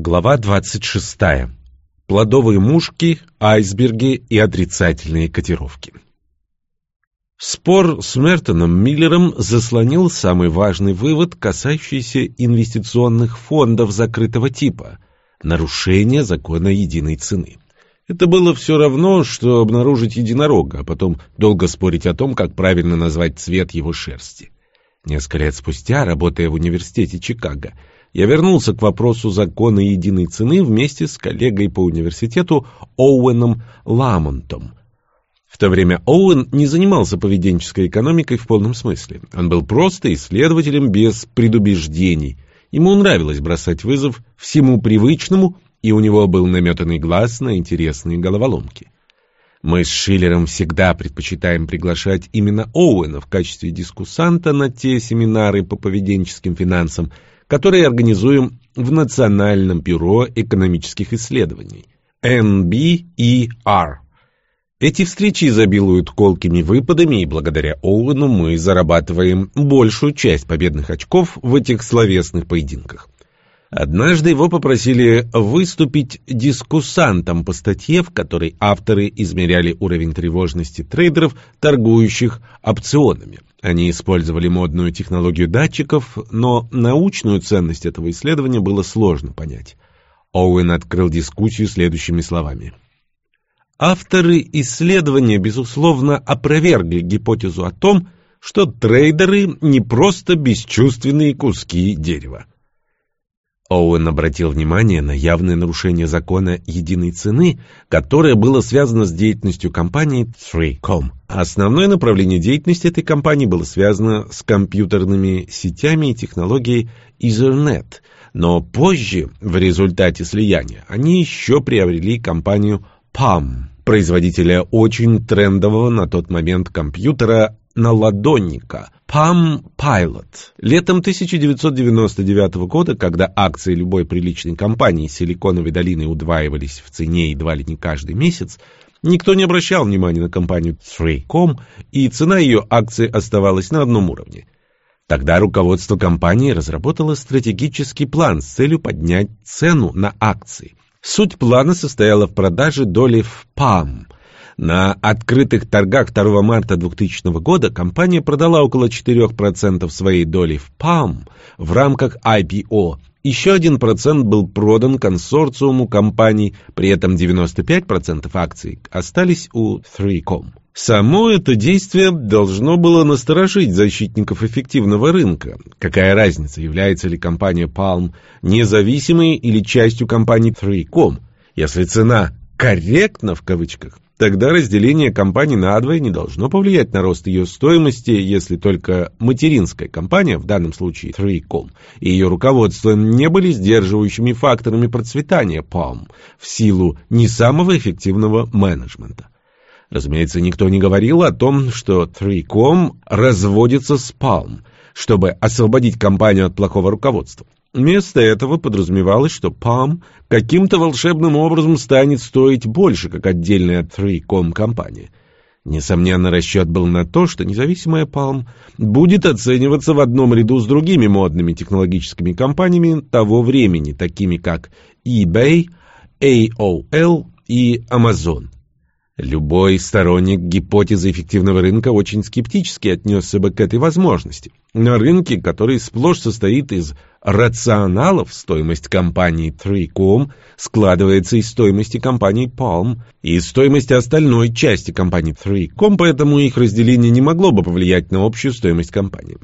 Глава 26. Плодовые мушки, айсберги и отрицательные котировки. Спор с Мертоном Миллером заслонил самый важный вывод, касающийся инвестиционных фондов закрытого типа – нарушение закона единой цены. Это было все равно, что обнаружить единорога, а потом долго спорить о том, как правильно назвать цвет его шерсти. Несколько лет спустя, работая в университете Чикаго, я вернулся к вопросу закона единой цены вместе с коллегой по университету Оуэном Ламонтом. В то время Оуэн не занимался поведенческой экономикой в полном смысле. Он был просто исследователем без предубеждений. Ему нравилось бросать вызов всему привычному, и у него был наметанный глаз на интересные головоломки. Мы с Шиллером всегда предпочитаем приглашать именно Оуэна в качестве дискуссанта на те семинары по поведенческим финансам, которые организуем в Национальном бюро экономических исследований NBER. Эти встречи изобилуют колкими выпадами, и благодаря Оуэну мы зарабатываем большую часть победных очков в этих словесных поединках. Однажды его попросили выступить дискуссантом по статье, в которой авторы измеряли уровень тревожности трейдеров, торгующих опционами. Они использовали модную технологию датчиков, но научную ценность этого исследования было сложно понять. Оуэн открыл дискуссию следующими словами. Авторы исследования, безусловно, опровергли гипотезу о том, что трейдеры не просто бесчувственные куски дерева. Оуэн обратил внимание на явное нарушение закона единой цены, которое было связано с деятельностью компании 3Com. Основное направление деятельности этой компании было связано с компьютерными сетями и технологией Ethernet, но позже, в результате слияния, они еще приобрели компанию PAM, производителя очень трендового на тот момент компьютера на ладонника Palm Pilot. Летом 1999 года, когда акции любой приличной компании Силиконовой долины удваивались в цене едва ли не каждый месяц, никто не обращал внимания на компанию 3Com, и цена ее акций оставалась на одном уровне. Тогда руководство компании разработало стратегический план с целью поднять цену на акции. Суть плана состояла в продаже доли в PAM – на открытых торгах 2 марта 2000 года компания продала около 4% своей доли в PAM в рамках IPO. Еще 1% был продан консорциуму компаний, при этом 95% акций остались у 3Com. Само это действие должно было насторожить защитников эффективного рынка. Какая разница, является ли компания Palm независимой или частью компании 3Com, если цена «корректна» в кавычках, Тогда разделение компании надвое не должно повлиять на рост ее стоимости, если только материнская компания, в данном случае 3Com, и ее руководство не были сдерживающими факторами процветания Palm в силу не самого эффективного менеджмента. Разумеется, никто не говорил о том, что 3Com разводится с Palm, чтобы освободить компанию от плохого руководства. Вместо этого подразумевалось, что Palm каким-то волшебным образом станет стоить больше, как отдельная 3Com компания. Несомненно, расчет был на то, что независимая Palm будет оцениваться в одном ряду с другими модными технологическими компаниями того времени, такими как eBay, AOL и Amazon. Любой сторонник гипотезы эффективного рынка очень скептически отнесся бы к этой возможности. На рынке, который сплошь состоит из рационалов, стоимость компании 3Com складывается из стоимости компании Palm и из стоимости остальной части компании 3Com, поэтому их разделение не могло бы повлиять на общую стоимость компании.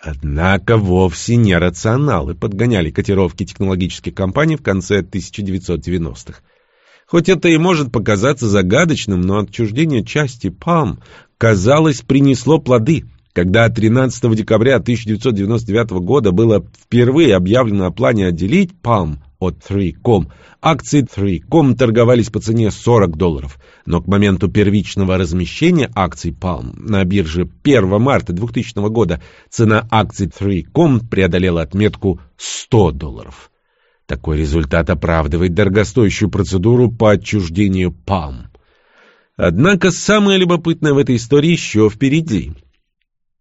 Однако вовсе не рационалы подгоняли котировки технологических компаний в конце 1990-х. Хоть это и может показаться загадочным, но отчуждение части ПАМ, казалось, принесло плоды. Когда 13 декабря 1999 года было впервые объявлено о плане отделить ПАМ от 3Com, акции 3Com торговались по цене 40 долларов, но к моменту первичного размещения акций Palm на бирже 1 марта 2000 года цена акций 3Com преодолела отметку 100 долларов. Такой результат оправдывает дорогостоящую процедуру по отчуждению ПАМ. Однако самое любопытное в этой истории еще впереди.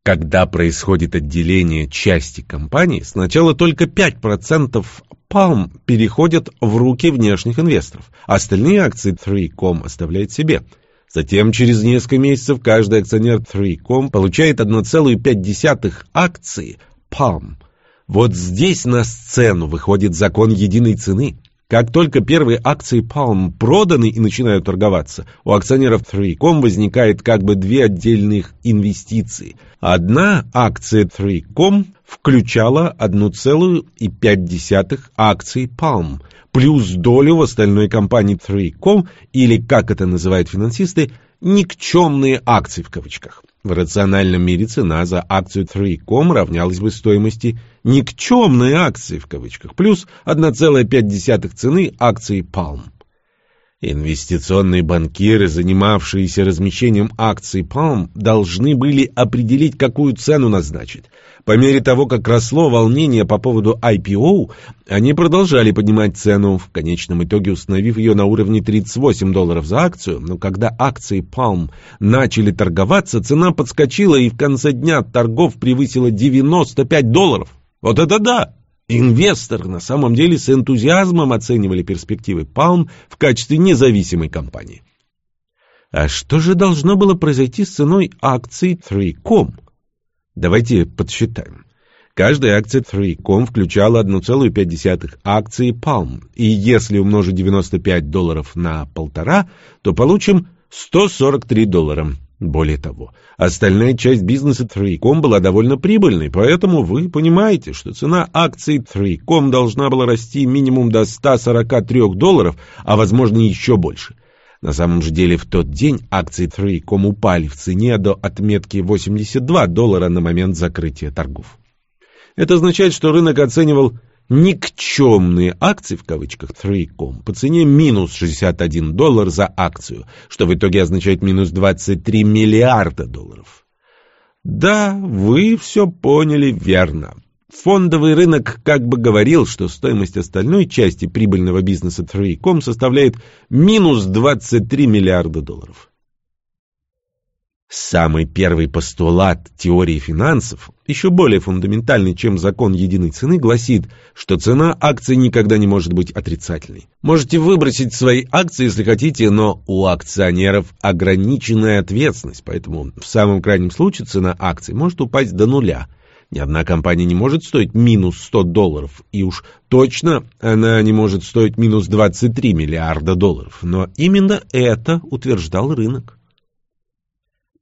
Когда происходит отделение части компании, сначала только 5% Palm переходят в руки внешних инвесторов. Остальные акции 3Com оставляет себе. Затем через несколько месяцев каждый акционер 3Com получает 1,5 акции Palm. Вот здесь на сцену выходит закон единой цены. Как только первые акции Palm проданы и начинают торговаться, у акционеров 3Com возникает как бы две отдельных инвестиции. Одна акция 3Com включала 1,5 акций Palm, плюс долю в остальной компании 3Com, или, как это называют финансисты, «никчемные акции» в кавычках. В рациональном мире цена за акцию 3Com равнялась бы стоимости «никчемной акции» в кавычках, плюс 1,5 цены акции Palm. Инвестиционные банкиры, занимавшиеся размещением акций Palm, должны были определить, какую цену назначить. По мере того, как росло волнение по поводу IPO, они продолжали поднимать цену, в конечном итоге установив ее на уровне 38 долларов за акцию, но когда акции Palm начали торговаться, цена подскочила и в конце дня торгов превысила 95 долларов. Вот это да! Инвесторы на самом деле с энтузиазмом оценивали перспективы Palm в качестве независимой компании. А что же должно было произойти с ценой акций 3Com? Давайте подсчитаем. Каждая акция 3Com включала 1,5 акции Palm, и если умножить 95 долларов на полтора, то получим 143 доллара. Более того, остальная часть бизнеса 3Com была довольно прибыльной, поэтому вы понимаете, что цена акций 3Com должна была расти минимум до 143 долларов, а возможно еще больше. На самом же деле в тот день акции 3Com упали в цене до отметки 82 доллара на момент закрытия торгов. Это означает, что рынок оценивал никчемные акции в кавычках 3Com по цене минус 61 доллар за акцию, что в итоге означает минус 23 миллиарда долларов. Да, вы все поняли верно. Фондовый рынок как бы говорил, что стоимость остальной части прибыльного бизнеса 3Com составляет минус 23 миллиарда долларов. Самый первый постулат теории финансов, еще более фундаментальный, чем закон единой цены, гласит, что цена акций никогда не может быть отрицательной. Можете выбросить свои акции, если хотите, но у акционеров ограниченная ответственность, поэтому в самом крайнем случае цена акций может упасть до нуля. Ни одна компания не может стоить минус 100 долларов, и уж точно она не может стоить минус 23 миллиарда долларов. Но именно это утверждал рынок.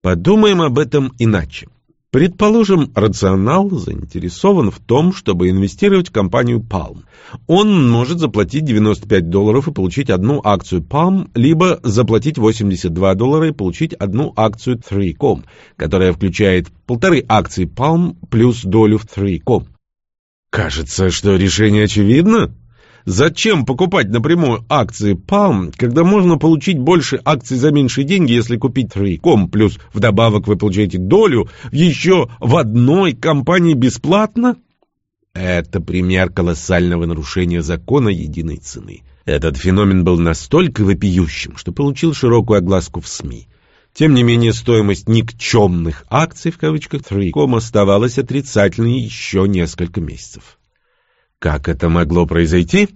Подумаем об этом иначе. Предположим, рационал заинтересован в том, чтобы инвестировать в компанию Palm. Он может заплатить 95 долларов и получить одну акцию Palm, либо заплатить 82 доллара и получить одну акцию 3Com, которая включает полторы акции Palm плюс долю в 3Com. Кажется, что решение очевидно. Зачем покупать напрямую акции Palm, когда можно получить больше акций за меньшие деньги, если купить Трейком, плюс вдобавок вы получаете долю еще в одной компании бесплатно? Это пример колоссального нарушения закона единой цены. Этот феномен был настолько вопиющим, что получил широкую огласку в СМИ. Тем не менее, стоимость «никчемных акций» в кавычках Трейком оставалась отрицательной еще несколько месяцев. Как это могло произойти?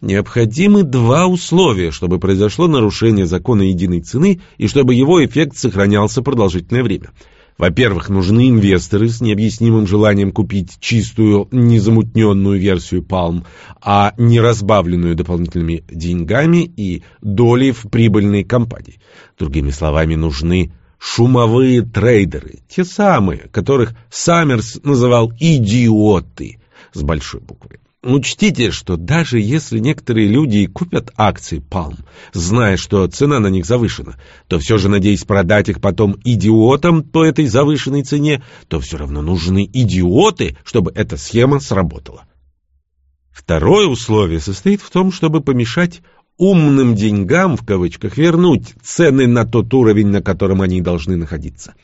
Необходимы два условия, чтобы произошло нарушение закона единой цены и чтобы его эффект сохранялся продолжительное время. Во-первых, нужны инвесторы с необъяснимым желанием купить чистую, незамутненную версию Palm, а не разбавленную дополнительными деньгами и долей в прибыльной компании. Другими словами, нужны шумовые трейдеры, те самые, которых Саммерс называл «идиоты», с большой буквы. Учтите, что даже если некоторые люди и купят акции Palm, зная, что цена на них завышена, то все же надеясь продать их потом идиотам по этой завышенной цене, то все равно нужны идиоты, чтобы эта схема сработала. Второе условие состоит в том, чтобы помешать «умным деньгам» в кавычках вернуть цены на тот уровень, на котором они должны находиться.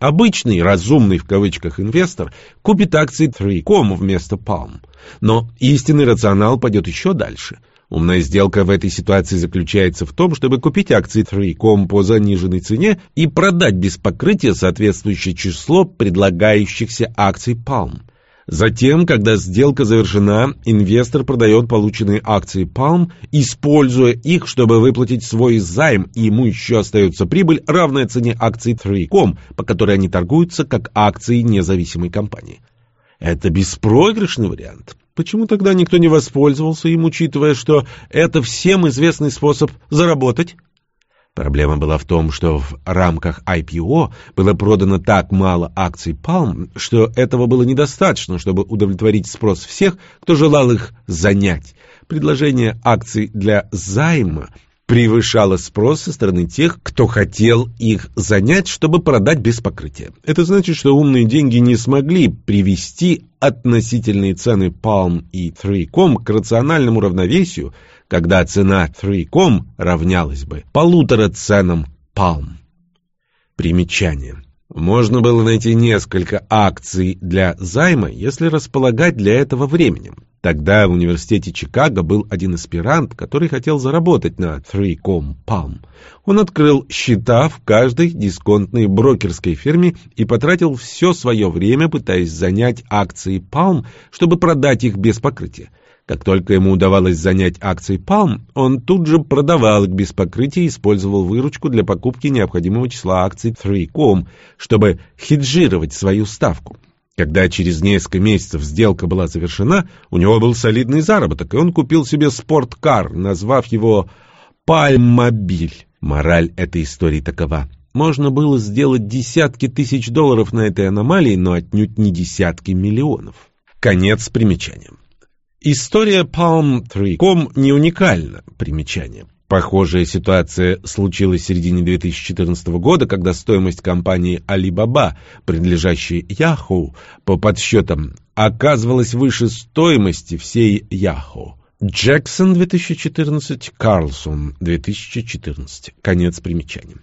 Обычный, разумный в кавычках инвестор купит акции Трейком вместо Palm. Но истинный рационал пойдет еще дальше. Умная сделка в этой ситуации заключается в том, чтобы купить акции Трейком по заниженной цене и продать без покрытия соответствующее число предлагающихся акций Palm. Затем, когда сделка завершена, инвестор продает полученные акции Palm, используя их, чтобы выплатить свой займ, и ему еще остается прибыль, равная цене акций 3Com, по которой они торгуются как акции независимой компании. Это беспроигрышный вариант. Почему тогда никто не воспользовался им, учитывая, что это всем известный способ заработать? Проблема была в том, что в рамках IPO было продано так мало акций Palm, что этого было недостаточно, чтобы удовлетворить спрос всех, кто желал их занять. Предложение акций для займа превышало спрос со стороны тех, кто хотел их занять, чтобы продать без покрытия. Это значит, что умные деньги не смогли привести относительные цены Palm и 3Com к рациональному равновесию, когда цена 3Com равнялась бы полутора ценам Palm. Примечание. Можно было найти несколько акций для займа, если располагать для этого временем. Тогда в университете Чикаго был один аспирант, который хотел заработать на 3Com Palm. Он открыл счета в каждой дисконтной брокерской фирме и потратил все свое время, пытаясь занять акции Palm, чтобы продать их без покрытия. Как только ему удавалось занять акции Palm, он тут же продавал их без покрытия и использовал выручку для покупки необходимого числа акций 3Com, чтобы хеджировать свою ставку. Когда через несколько месяцев сделка была завершена, у него был солидный заработок, и он купил себе спорткар, назвав его «Пальмобиль». Мораль этой истории такова. Можно было сделать десятки тысяч долларов на этой аномалии, но отнюдь не десятки миллионов. Конец примечания. История Palm 3.com не уникальна. Примечание. Похожая ситуация случилась в середине 2014 года, когда стоимость компании Alibaba, принадлежащей Yahoo, по подсчетам, оказывалась выше стоимости всей Yahoo. Джексон 2014, Карлсон 2014. Конец примечания.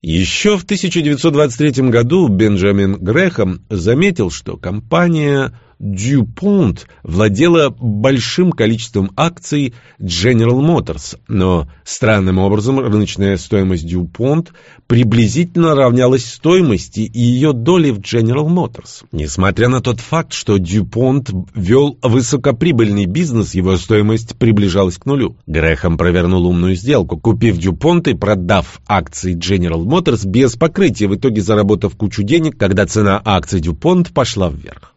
Еще в 1923 году Бенджамин Грэхэм заметил, что компания DuPont владела большим количеством акций General Motors, но странным образом рыночная стоимость DuPont приблизительно равнялась стоимости ее доли в General Motors. Несмотря на тот факт, что DuPont вел высокоприбыльный бизнес, его стоимость приближалась к нулю. Грэхэм провернул умную сделку, купив DuPont и продав акции General Motors без покрытия, в итоге заработав кучу денег, когда цена акций DuPont пошла вверх.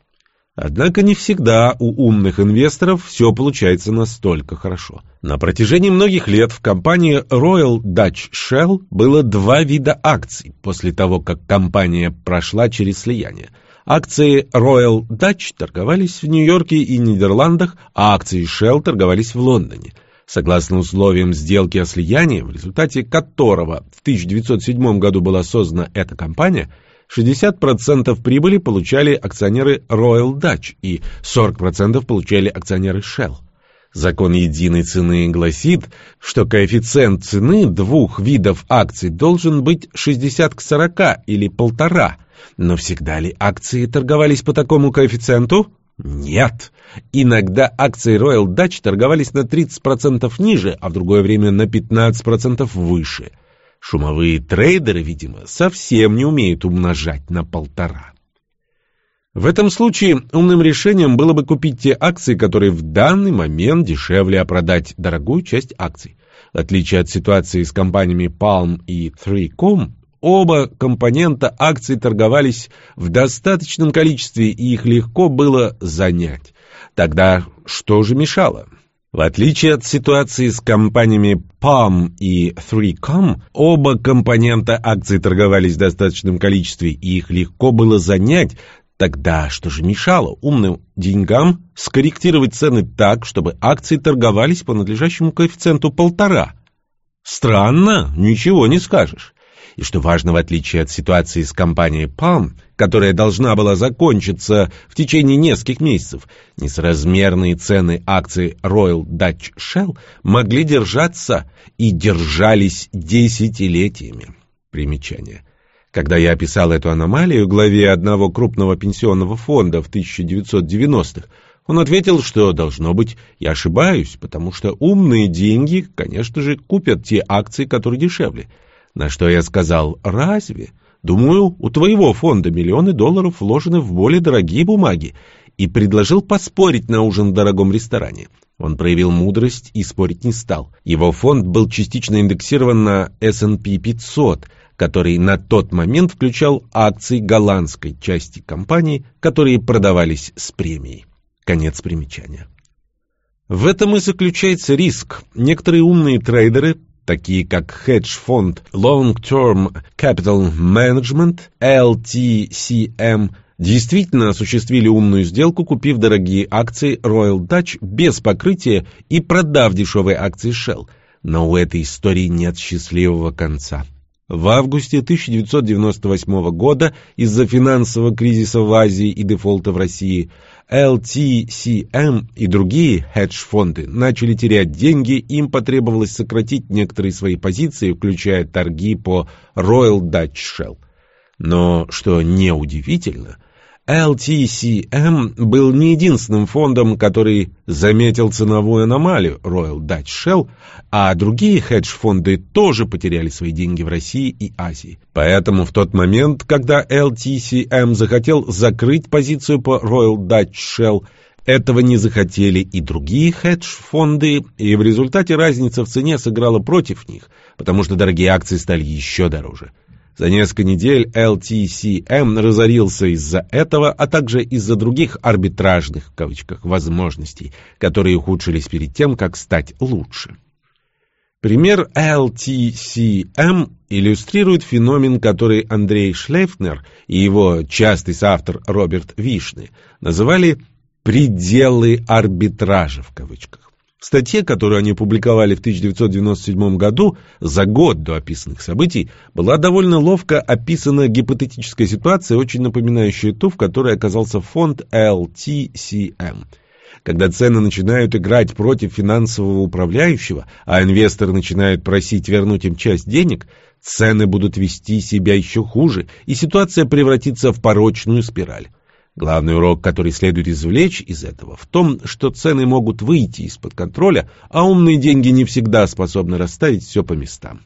Однако не всегда у умных инвесторов все получается настолько хорошо. На протяжении многих лет в компании Royal Dutch Shell было два вида акций после того, как компания прошла через слияние. Акции Royal Dutch торговались в Нью-Йорке и Нидерландах, а акции Shell торговались в Лондоне. Согласно условиям сделки о слиянии, в результате которого в 1907 году была создана эта компания – 60% прибыли получали акционеры Royal Dutch и 40% получали акционеры Shell. Закон единой цены гласит, что коэффициент цены двух видов акций должен быть 60 к 40 или полтора. Но всегда ли акции торговались по такому коэффициенту? Нет. Иногда акции Royal Dutch торговались на 30% ниже, а в другое время на 15% выше – Шумовые трейдеры, видимо, совсем не умеют умножать на полтора. В этом случае умным решением было бы купить те акции, которые в данный момент дешевле, а продать дорогую часть акций. В отличие от ситуации с компаниями Palm и 3Com, оба компонента акций торговались в достаточном количестве и их легко было занять. Тогда что же мешало? В отличие от ситуации с компаниями Palm и 3Com, оба компонента акций торговались в достаточном количестве, и их легко было занять. Тогда что же мешало умным деньгам скорректировать цены так, чтобы акции торговались по надлежащему коэффициенту полтора? Странно, ничего не скажешь. И что важно, в отличие от ситуации с компанией Palm, которая должна была закончиться в течение нескольких месяцев, несразмерные цены акций Royal Dutch Shell могли держаться и держались десятилетиями. Примечание. Когда я описал эту аномалию главе одного крупного пенсионного фонда в 1990-х, он ответил, что, должно быть, я ошибаюсь, потому что умные деньги, конечно же, купят те акции, которые дешевле – на что я сказал «Разве?» Думаю, у твоего фонда миллионы долларов вложены в более дорогие бумаги, и предложил поспорить на ужин в дорогом ресторане. Он проявил мудрость и спорить не стал. Его фонд был частично индексирован на S&P 500, который на тот момент включал акции голландской части компании, которые продавались с премией. Конец примечания. В этом и заключается риск. Некоторые умные трейдеры, такие как хедж-фонд Long Term Capital Management, LTCM, действительно осуществили умную сделку, купив дорогие акции Royal Dutch без покрытия и продав дешевые акции Shell. Но у этой истории нет счастливого конца. В августе 1998 года из-за финансового кризиса в Азии и дефолта в России LTCM и другие хедж-фонды начали терять деньги, им потребовалось сократить некоторые свои позиции, включая торги по Royal Dutch Shell. Но, что неудивительно, LTCM был не единственным фондом, который заметил ценовую аномалию Royal Dutch Shell, а другие хедж-фонды тоже потеряли свои деньги в России и Азии. Поэтому в тот момент, когда LTCM захотел закрыть позицию по Royal Dutch Shell, этого не захотели и другие хедж-фонды, и в результате разница в цене сыграла против них, потому что дорогие акции стали еще дороже. За несколько недель LTCM разорился из-за этого, а также из-за других арбитражных, в кавычках, возможностей, которые ухудшились перед тем, как стать лучше. Пример LTCM иллюстрирует феномен, который Андрей Шлейфнер и его частый соавтор Роберт Вишны называли «пределы арбитража» в кавычках. В статье, которую они публиковали в 1997 году, за год до описанных событий, была довольно ловко описана гипотетическая ситуация, очень напоминающая ту, в которой оказался фонд LTCM. Когда цены начинают играть против финансового управляющего, а инвесторы начинают просить вернуть им часть денег, цены будут вести себя еще хуже, и ситуация превратится в порочную спираль. Главный урок, который следует извлечь из этого, в том, что цены могут выйти из-под контроля, а умные деньги не всегда способны расставить все по местам.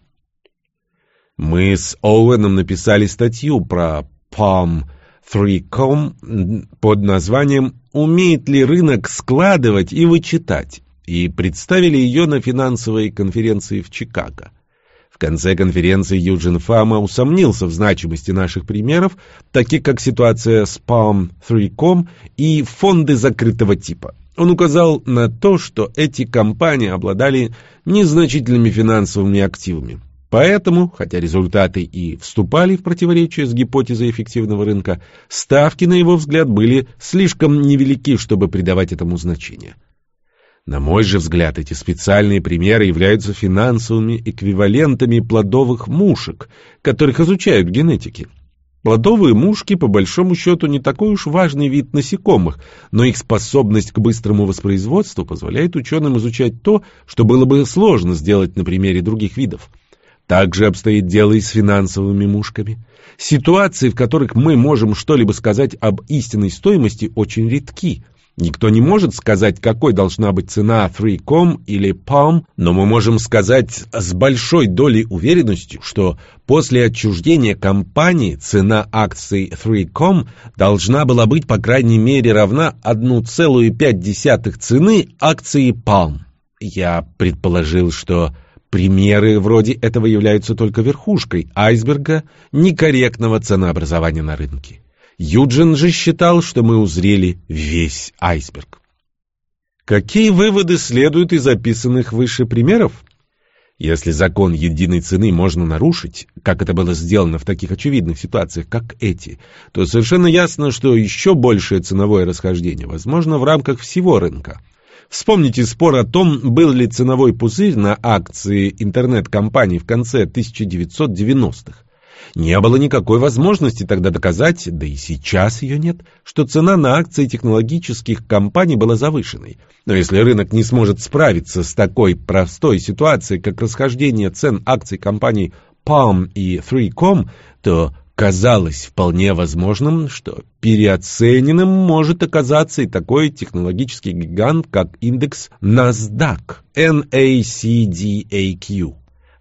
Мы с Оуэном написали статью про Palm 3Com под названием «Умеет ли рынок складывать и вычитать?» и представили ее на финансовой конференции в Чикаго конце конференции Юджин Фама усомнился в значимости наших примеров, таких как ситуация с Palm 3Com и фонды закрытого типа. Он указал на то, что эти компании обладали незначительными финансовыми активами. Поэтому, хотя результаты и вступали в противоречие с гипотезой эффективного рынка, ставки, на его взгляд, были слишком невелики, чтобы придавать этому значение. На мой же взгляд, эти специальные примеры являются финансовыми эквивалентами плодовых мушек, которых изучают в генетике. Плодовые мушки, по большому счету, не такой уж важный вид насекомых, но их способность к быстрому воспроизводству позволяет ученым изучать то, что было бы сложно сделать на примере других видов. Так же обстоит дело и с финансовыми мушками. Ситуации, в которых мы можем что-либо сказать об истинной стоимости, очень редки. Никто не может сказать, какой должна быть цена 3Com или PAM, но мы можем сказать с большой долей уверенности, что после отчуждения компании цена акций 3Com должна была быть по крайней мере равна 1,5 цены акции PAM. Я предположил, что примеры вроде этого являются только верхушкой айсберга некорректного ценообразования на рынке. Юджин же считал, что мы узрели весь айсберг. Какие выводы следуют из описанных выше примеров? Если закон единой цены можно нарушить, как это было сделано в таких очевидных ситуациях, как эти, то совершенно ясно, что еще большее ценовое расхождение возможно в рамках всего рынка. Вспомните спор о том, был ли ценовой пузырь на акции интернет-компаний в конце 1990-х. Не было никакой возможности тогда доказать, да и сейчас ее нет, что цена на акции технологических компаний была завышенной. Но если рынок не сможет справиться с такой простой ситуацией, как расхождение цен акций компаний Palm и 3Com, то казалось вполне возможным, что переоцененным может оказаться и такой технологический гигант, как индекс NASDAQ, NACDAQ.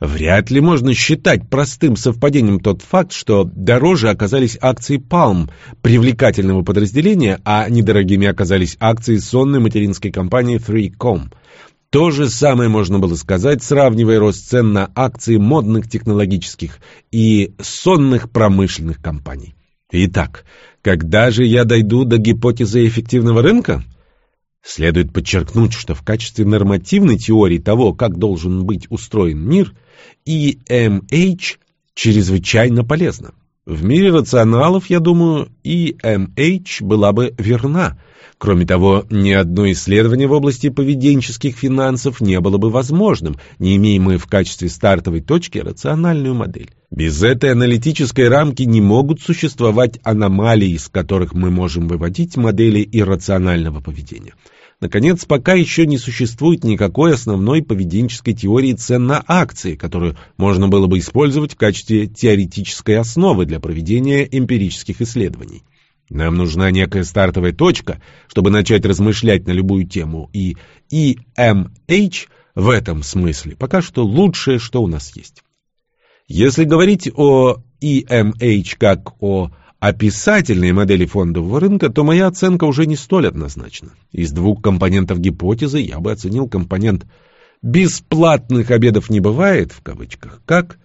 Вряд ли можно считать простым совпадением тот факт, что дороже оказались акции Palm, привлекательного подразделения, а недорогими оказались акции сонной материнской компании 3Com. То же самое можно было сказать, сравнивая рост цен на акции модных технологических и сонных промышленных компаний. Итак, когда же я дойду до гипотезы эффективного рынка? Следует подчеркнуть, что в качестве нормативной теории того, как должен быть устроен мир, EMH чрезвычайно полезна. В мире рационалов, я думаю, EMH была бы верна. Кроме того, ни одно исследование в области поведенческих финансов не было бы возможным, не имея мы в качестве стартовой точки рациональную модель. Без этой аналитической рамки не могут существовать аномалии, из которых мы можем выводить модели иррационального поведения. Наконец, пока еще не существует никакой основной поведенческой теории цен на акции, которую можно было бы использовать в качестве теоретической основы для проведения эмпирических исследований. Нам нужна некая стартовая точка, чтобы начать размышлять на любую тему, и EMH в этом смысле пока что лучшее, что у нас есть. Если говорить о EMH как о описательной модели фондового рынка, то моя оценка уже не столь однозначна. Из двух компонентов гипотезы я бы оценил компонент «бесплатных обедов не бывает» в кавычках, как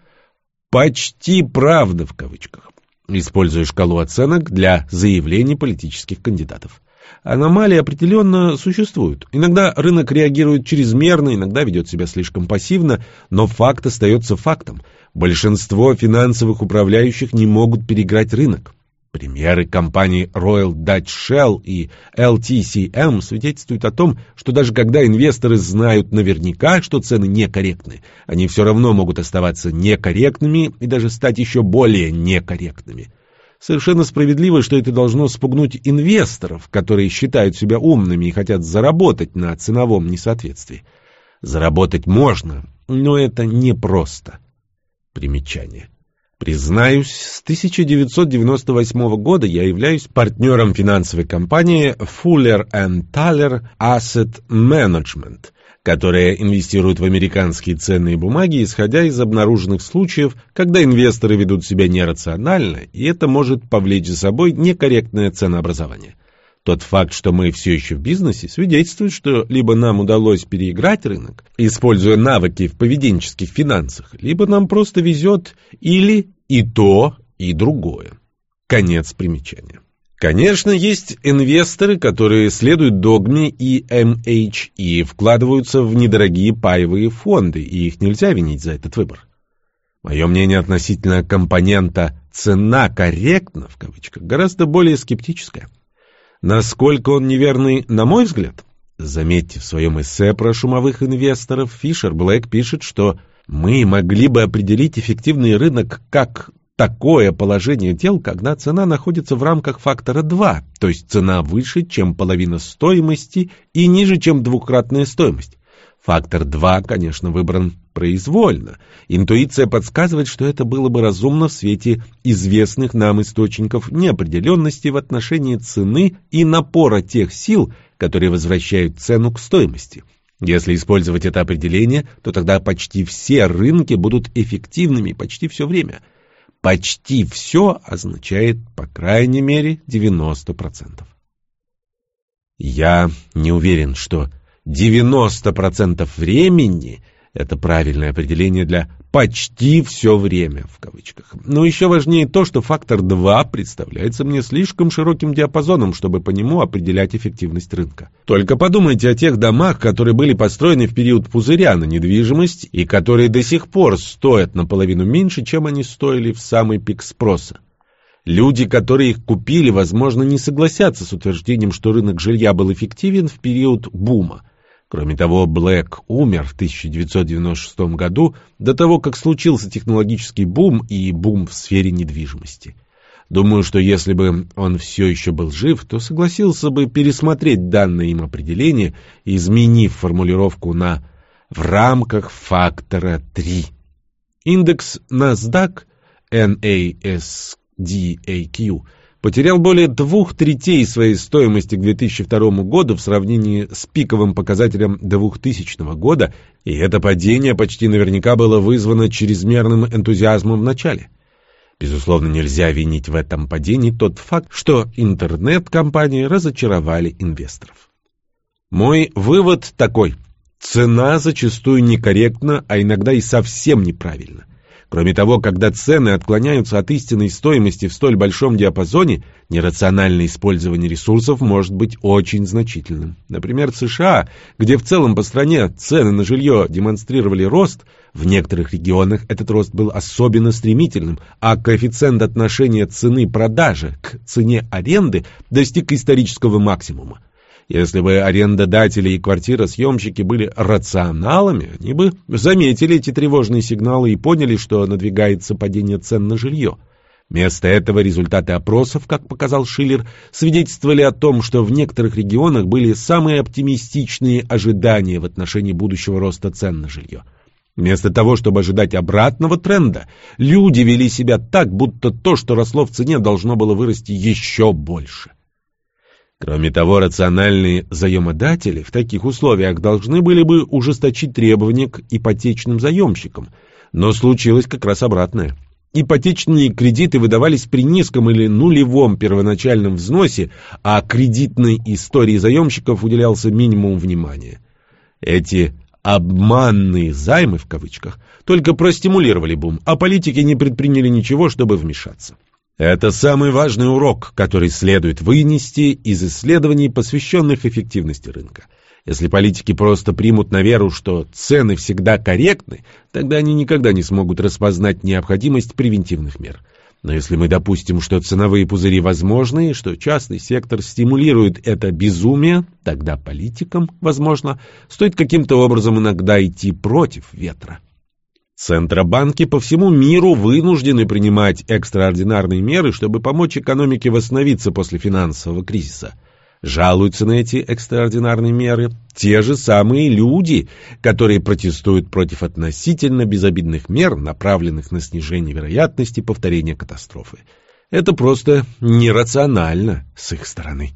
«почти правда» в кавычках, используя шкалу оценок для заявлений политических кандидатов. Аномалии определенно существуют. Иногда рынок реагирует чрезмерно, иногда ведет себя слишком пассивно, но факт остается фактом. Большинство финансовых управляющих не могут переиграть рынок. Примеры компаний Royal Dutch Shell и LTCM свидетельствуют о том, что даже когда инвесторы знают наверняка, что цены некорректны, они все равно могут оставаться некорректными и даже стать еще более некорректными. Совершенно справедливо, что это должно спугнуть инвесторов, которые считают себя умными и хотят заработать на ценовом несоответствии. Заработать можно, но это непросто. Примечание. Признаюсь, с 1998 года я являюсь партнером финансовой компании Fuller Thaler Asset Management, которая инвестирует в американские ценные бумаги, исходя из обнаруженных случаев, когда инвесторы ведут себя нерационально, и это может повлечь за собой некорректное ценообразование. Тот факт, что мы все еще в бизнесе, свидетельствует, что либо нам удалось переиграть рынок, используя навыки в поведенческих финансах, либо нам просто везет или и то, и другое. Конец примечания. Конечно, есть инвесторы, которые следуют догме EMH и вкладываются в недорогие паевые фонды, и их нельзя винить за этот выбор. Мое мнение относительно компонента «цена корректна» в кавычках гораздо более скептическое. Насколько он неверный, на мой взгляд? Заметьте, в своем эссе про шумовых инвесторов Фишер Блэк пишет, что мы могли бы определить эффективный рынок как такое положение дел, когда цена находится в рамках фактора 2, то есть цена выше, чем половина стоимости и ниже, чем двукратная стоимость. Фактор 2, конечно, выбран произвольно. Интуиция подсказывает, что это было бы разумно в свете известных нам источников неопределенности в отношении цены и напора тех сил, которые возвращают цену к стоимости. Если использовать это определение, то тогда почти все рынки будут эффективными почти все время. Почти все означает, по крайней мере, 90%. Я не уверен, что 90% времени – это правильное определение для «почти все время» в кавычках. Но еще важнее то, что фактор 2 представляется мне слишком широким диапазоном, чтобы по нему определять эффективность рынка. Только подумайте о тех домах, которые были построены в период пузыря на недвижимость и которые до сих пор стоят наполовину меньше, чем они стоили в самый пик спроса. Люди, которые их купили, возможно, не согласятся с утверждением, что рынок жилья был эффективен в период бума. Кроме того, Блэк умер в 1996 году, до того, как случился технологический бум и бум в сфере недвижимости. Думаю, что если бы он все еще был жив, то согласился бы пересмотреть данное им определение, изменив формулировку на «в рамках фактора 3». Индекс NASDAQ NASDAQ потерял более двух третей своей стоимости к 2002 году в сравнении с пиковым показателем 2000 года, и это падение почти наверняка было вызвано чрезмерным энтузиазмом в начале. Безусловно, нельзя винить в этом падении тот факт, что интернет-компании разочаровали инвесторов. Мой вывод такой. Цена зачастую некорректна, а иногда и совсем неправильна. Кроме того, когда цены отклоняются от истинной стоимости в столь большом диапазоне, нерациональное использование ресурсов может быть очень значительным. Например, в США, где в целом по стране цены на жилье демонстрировали рост, в некоторых регионах этот рост был особенно стремительным, а коэффициент отношения цены продажи к цене аренды достиг исторического максимума. Если бы арендодатели и квартиросъемщики были рационалами, они бы заметили эти тревожные сигналы и поняли, что надвигается падение цен на жилье. Вместо этого результаты опросов, как показал Шиллер, свидетельствовали о том, что в некоторых регионах были самые оптимистичные ожидания в отношении будущего роста цен на жилье. Вместо того, чтобы ожидать обратного тренда, люди вели себя так, будто то, что росло в цене, должно было вырасти еще больше. Кроме того, рациональные заемодатели в таких условиях должны были бы ужесточить требования к ипотечным заемщикам, но случилось как раз обратное. Ипотечные кредиты выдавались при низком или нулевом первоначальном взносе, а кредитной истории заемщиков уделялся минимум внимания. Эти «обманные займы» в кавычках только простимулировали бум, а политики не предприняли ничего, чтобы вмешаться. Это самый важный урок, который следует вынести из исследований, посвященных эффективности рынка. Если политики просто примут на веру, что цены всегда корректны, тогда они никогда не смогут распознать необходимость превентивных мер. Но если мы допустим, что ценовые пузыри возможны, что частный сектор стимулирует это безумие, тогда политикам, возможно, стоит каким-то образом иногда идти против ветра. Центробанки по всему миру вынуждены принимать экстраординарные меры, чтобы помочь экономике восстановиться после финансового кризиса. Жалуются на эти экстраординарные меры те же самые люди, которые протестуют против относительно безобидных мер, направленных на снижение вероятности повторения катастрофы. Это просто нерационально с их стороны.